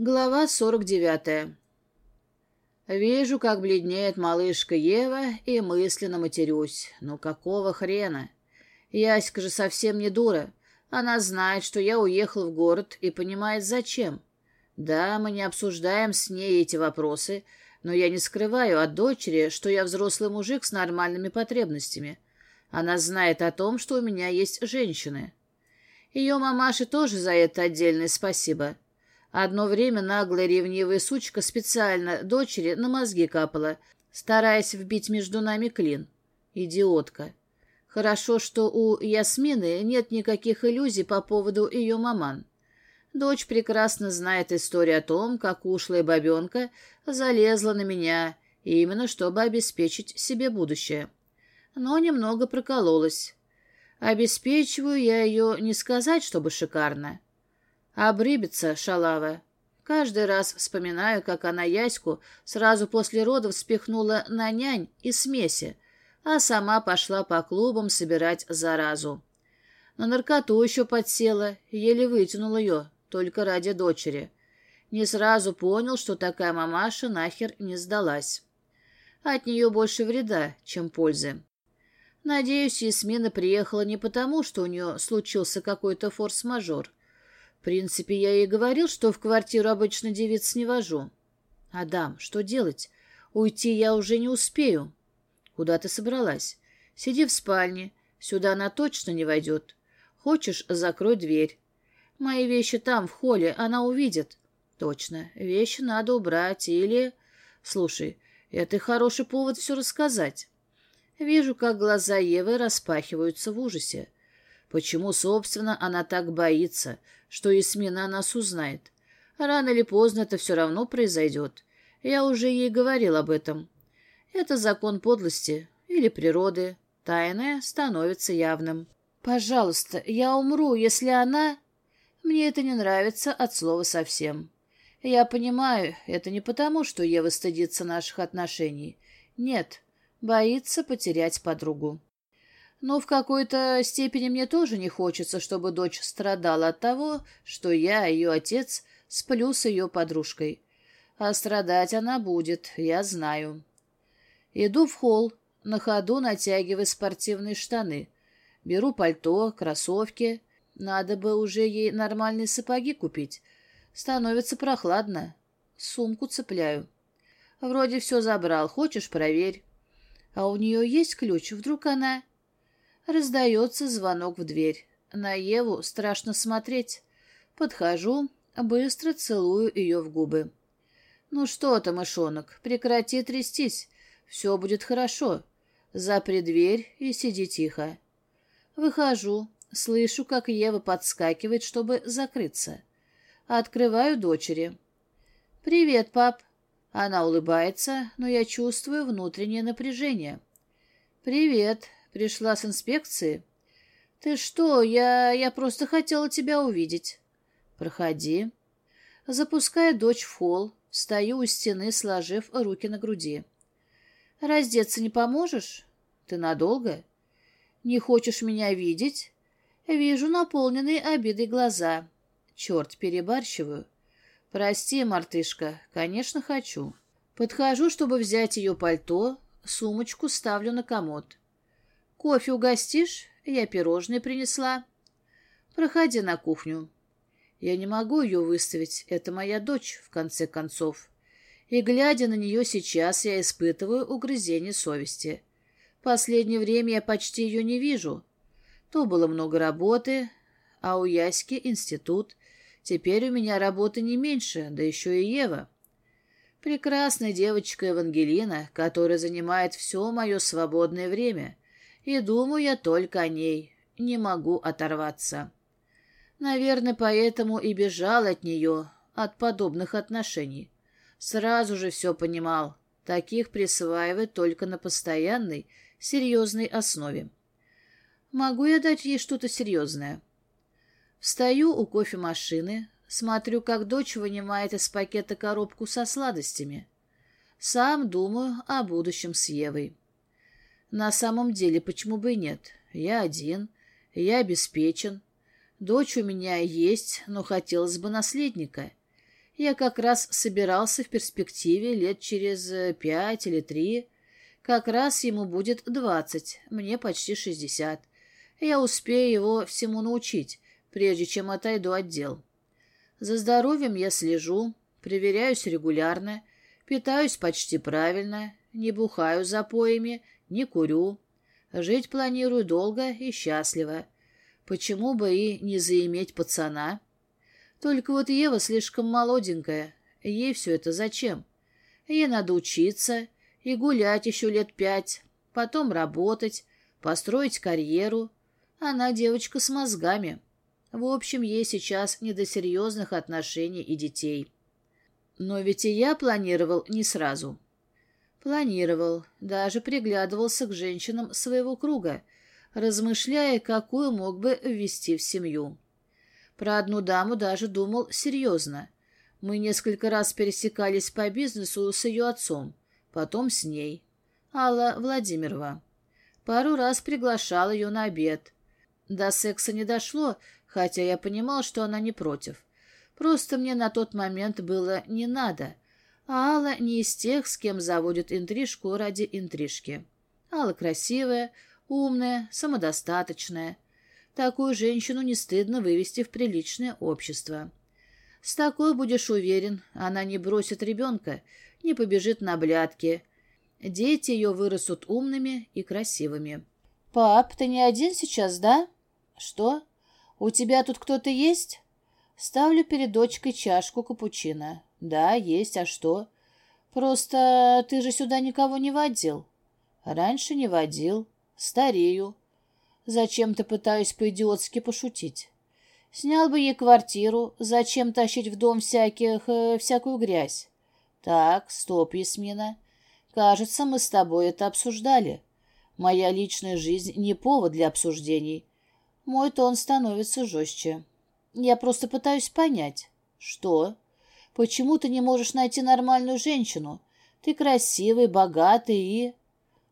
Глава 49. Вижу, как бледнеет малышка Ева, и мысленно матерюсь. Ну какого хрена? Яська же совсем не дура. Она знает, что я уехал в город и понимает, зачем. Да, мы не обсуждаем с ней эти вопросы, но я не скрываю от дочери, что я взрослый мужик с нормальными потребностями. Она знает о том, что у меня есть женщины. Ее мамаше тоже за это отдельное спасибо. — Одно время наглая ревнивая сучка специально дочери на мозги капала, стараясь вбить между нами клин. Идиотка. Хорошо, что у Ясмины нет никаких иллюзий по поводу ее маман. Дочь прекрасно знает историю о том, как ушлая бабенка залезла на меня, именно чтобы обеспечить себе будущее. Но немного прокололась. Обеспечиваю я ее не сказать, чтобы шикарно. Обрыбится шалава. Каждый раз вспоминаю, как она Яську сразу после родов спихнула на нянь и смеси, а сама пошла по клубам собирать заразу. На наркоту еще подсела, еле вытянул ее, только ради дочери. Не сразу понял, что такая мамаша нахер не сдалась. От нее больше вреда, чем пользы. Надеюсь, Ясмина приехала не потому, что у нее случился какой-то форс-мажор. В принципе, я ей говорил, что в квартиру обычно девиц не вожу. Адам, что делать? Уйти я уже не успею. Куда ты собралась? Сиди в спальне. Сюда она точно не войдет. Хочешь, закрой дверь. Мои вещи там, в холле, она увидит. Точно, вещи надо убрать или... Слушай, это хороший повод все рассказать. Вижу, как глаза Евы распахиваются в ужасе. Почему, собственно, она так боится, что Исмина о нас узнает? Рано или поздно это все равно произойдет. Я уже ей говорил об этом. Это закон подлости или природы. Тайное становится явным. «Пожалуйста, я умру, если она...» Мне это не нравится от слова совсем. Я понимаю, это не потому, что Ева стыдится наших отношений. Нет, боится потерять подругу. Но в какой-то степени мне тоже не хочется, чтобы дочь страдала от того, что я, ее отец, сплю с ее подружкой. А страдать она будет, я знаю. Иду в холл, на ходу натягивая спортивные штаны. Беру пальто, кроссовки. Надо бы уже ей нормальные сапоги купить. Становится прохладно. Сумку цепляю. Вроде все забрал, хочешь, проверь. А у нее есть ключ, вдруг она... Раздается звонок в дверь. На Еву страшно смотреть. Подхожу, быстро целую ее в губы. «Ну что ты, мышонок, прекрати трястись. Все будет хорошо. Запри дверь и сиди тихо». Выхожу, слышу, как Ева подскакивает, чтобы закрыться. Открываю дочери. «Привет, пап». Она улыбается, но я чувствую внутреннее напряжение. «Привет. Пришла с инспекции? Ты что, я... я просто хотела тебя увидеть. Проходи. Запуская дочь в холл, стою у стены, сложив руки на груди. Раздеться не поможешь? Ты надолго? Не хочешь меня видеть? Вижу наполненные обидой глаза. Черт, перебарщиваю. Прости, мартышка, конечно, хочу. Подхожу, чтобы взять ее пальто, сумочку ставлю на комод. Кофе угостишь? Я пирожные принесла. Проходи на кухню. Я не могу ее выставить, это моя дочь, в конце концов. И, глядя на нее сейчас, я испытываю угрызение совести. Последнее время я почти ее не вижу. То было много работы, а у Яськи институт. Теперь у меня работы не меньше, да еще и Ева. Прекрасная девочка Евангелина, которая занимает все мое свободное время — и думаю я только о ней, не могу оторваться. Наверное, поэтому и бежал от нее, от подобных отношений. Сразу же все понимал, таких присваивать только на постоянной, серьезной основе. Могу я дать ей что-то серьезное? Встаю у кофемашины, смотрю, как дочь вынимает из пакета коробку со сладостями. Сам думаю о будущем с Евой. На самом деле, почему бы и нет? Я один, я обеспечен. Дочь у меня есть, но хотелось бы наследника. Я как раз собирался в перспективе лет через э, пять или три. Как раз ему будет двадцать, мне почти шестьдесят. Я успею его всему научить, прежде чем отойду от дел. За здоровьем я слежу, проверяюсь регулярно, питаюсь почти правильно, не бухаю запоями, не курю. Жить планирую долго и счастливо. Почему бы и не заиметь пацана? Только вот Ева слишком молоденькая. Ей все это зачем? Ей надо учиться и гулять еще лет пять, потом работать, построить карьеру. Она девочка с мозгами. В общем, ей сейчас не до серьезных отношений и детей. Но ведь и я планировал не сразу. Планировал, даже приглядывался к женщинам своего круга, размышляя, какую мог бы ввести в семью. Про одну даму даже думал серьезно. Мы несколько раз пересекались по бизнесу с ее отцом, потом с ней. Алла Владимирова. Пару раз приглашал ее на обед. До секса не дошло, хотя я понимал, что она не против. Просто мне на тот момент было не надо. Алла не из тех, с кем заводят интрижку ради интрижки. Алла красивая, умная, самодостаточная. Такую женщину не стыдно вывести в приличное общество. С такой будешь уверен, она не бросит ребенка, не побежит на блядки. Дети ее вырастут умными и красивыми. «Пап, ты не один сейчас, да?» «Что? У тебя тут кто-то есть?» Ставлю перед дочкой чашку капучино. «Да, есть, а что?» «Просто ты же сюда никого не водил». «Раньше не водил. Старею. Зачем-то пытаюсь по-идиотски пошутить. Снял бы ей квартиру, зачем тащить в дом всяких, э, всякую грязь? Так, стоп, Ясмина. Кажется, мы с тобой это обсуждали. Моя личная жизнь не повод для обсуждений. Мой тон становится жестче. Я просто пытаюсь понять. Что? Почему ты не можешь найти нормальную женщину? Ты красивый, богатый и...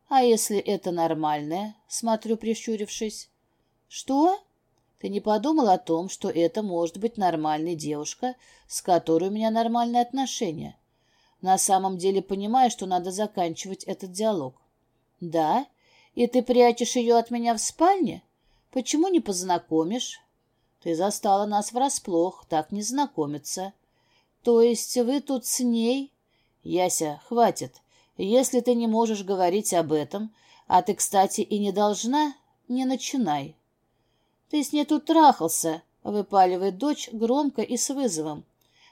«А если это нормальное?» — смотрю, прищурившись. «Что?» «Ты не подумал о том, что это может быть нормальная девушка, с которой у меня нормальные отношения? На самом деле понимаю, что надо заканчивать этот диалог». «Да? И ты прячешь ее от меня в спальне? Почему не познакомишь?» «Ты застала нас врасплох, так не знакомиться». «То есть вы тут с ней?» «Яся, хватит. Если ты не можешь говорить об этом, а ты, кстати, и не должна, не начинай. Ты с ней тут трахался, выпаливает дочь громко и с вызовом.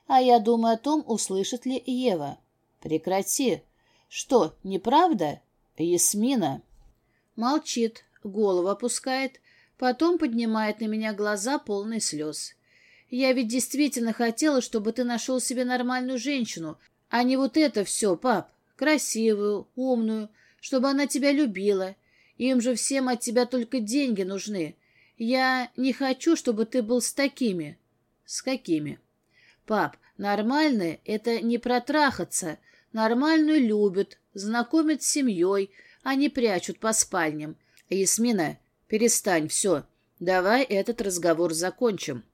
А я думаю о том, услышит ли Ева. Прекрати. Что, неправда? Ясмина. Молчит, голову опускает, потом поднимает на меня глаза, полные слез. Я ведь действительно хотела, чтобы ты нашел себе нормальную женщину, а не вот это все, пап красивую, умную, чтобы она тебя любила. Им же всем от тебя только деньги нужны. Я не хочу, чтобы ты был с такими. С какими? Пап, нормальные — это не протрахаться. Нормальную любят, знакомят с семьей, а не прячут по спальням. Ясмина, перестань, все. Давай этот разговор закончим.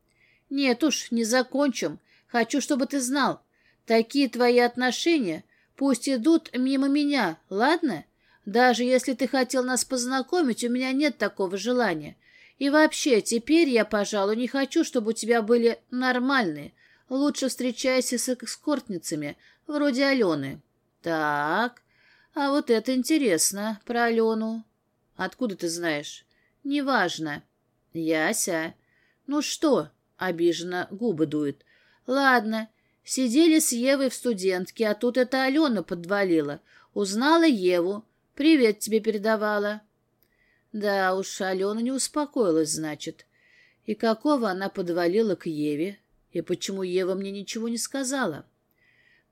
Нет уж, не закончим. Хочу, чтобы ты знал. Такие твои отношения Пусть идут мимо меня, ладно? Даже если ты хотел нас познакомить, у меня нет такого желания. И вообще, теперь я, пожалуй, не хочу, чтобы у тебя были нормальные. Лучше встречайся с эскортницами, вроде Алены. Так, а вот это интересно, про Алену. Откуда ты знаешь? Неважно. Яся. Ну что? Обиженно губы дует. Ладно, Сидели с Евой в студентке, а тут эта Алена подвалила. Узнала Еву. Привет тебе передавала. Да уж, Алена не успокоилась, значит. И какого она подвалила к Еве? И почему Ева мне ничего не сказала?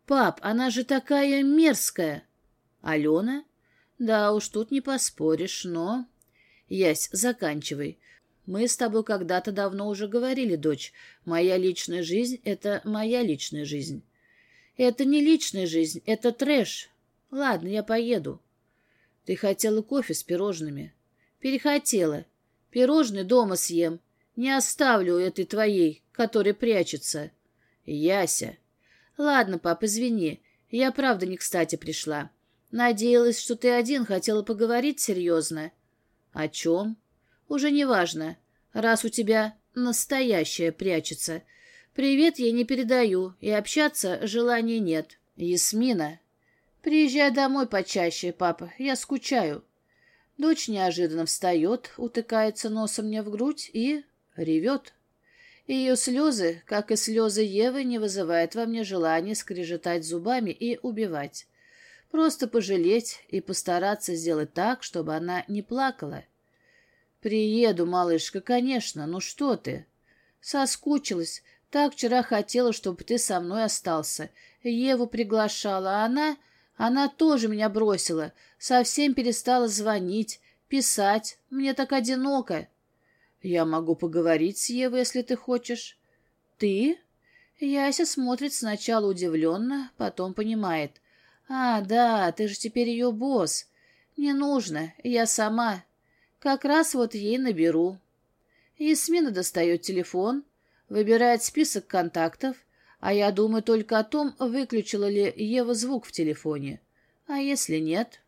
Пап, она же такая мерзкая. Алена? Да уж, тут не поспоришь, но... Ясь, заканчивай. Мы с тобой когда-то давно уже говорили, дочь. Моя личная жизнь — это моя личная жизнь. Это не личная жизнь, это трэш. Ладно, я поеду. Ты хотела кофе с пирожными. Перехотела. Пирожные дома съем. Не оставлю этой твоей, которая прячется. Яся. Ладно, пап, извини. Я правда не кстати пришла. Надеялась, что ты один хотела поговорить серьезно. О чем? Уже не важно. Раз у тебя настоящее прячется. Привет я не передаю, и общаться желания нет. Ясмина. Приезжай домой почаще, папа, я скучаю. Дочь неожиданно встает, утыкается носом мне в грудь и ревет. Ее слезы, как и слезы Евы, не вызывают во мне желания скрежетать зубами и убивать. Просто пожалеть и постараться сделать так, чтобы она не плакала. «Приеду, малышка, конечно, ну что ты?» «Соскучилась. Так вчера хотела, чтобы ты со мной остался. Еву приглашала, а она... Она тоже меня бросила. Совсем перестала звонить, писать. Мне так одиноко». «Я могу поговорить с Евой, если ты хочешь». «Ты?» Яся смотрит сначала удивленно, потом понимает. «А, да, ты же теперь ее босс. Не нужно, я сама. Как раз вот ей наберу». Ясмина достает телефон, выбирает список контактов, а я думаю только о том, выключила ли Ева звук в телефоне. А если нет?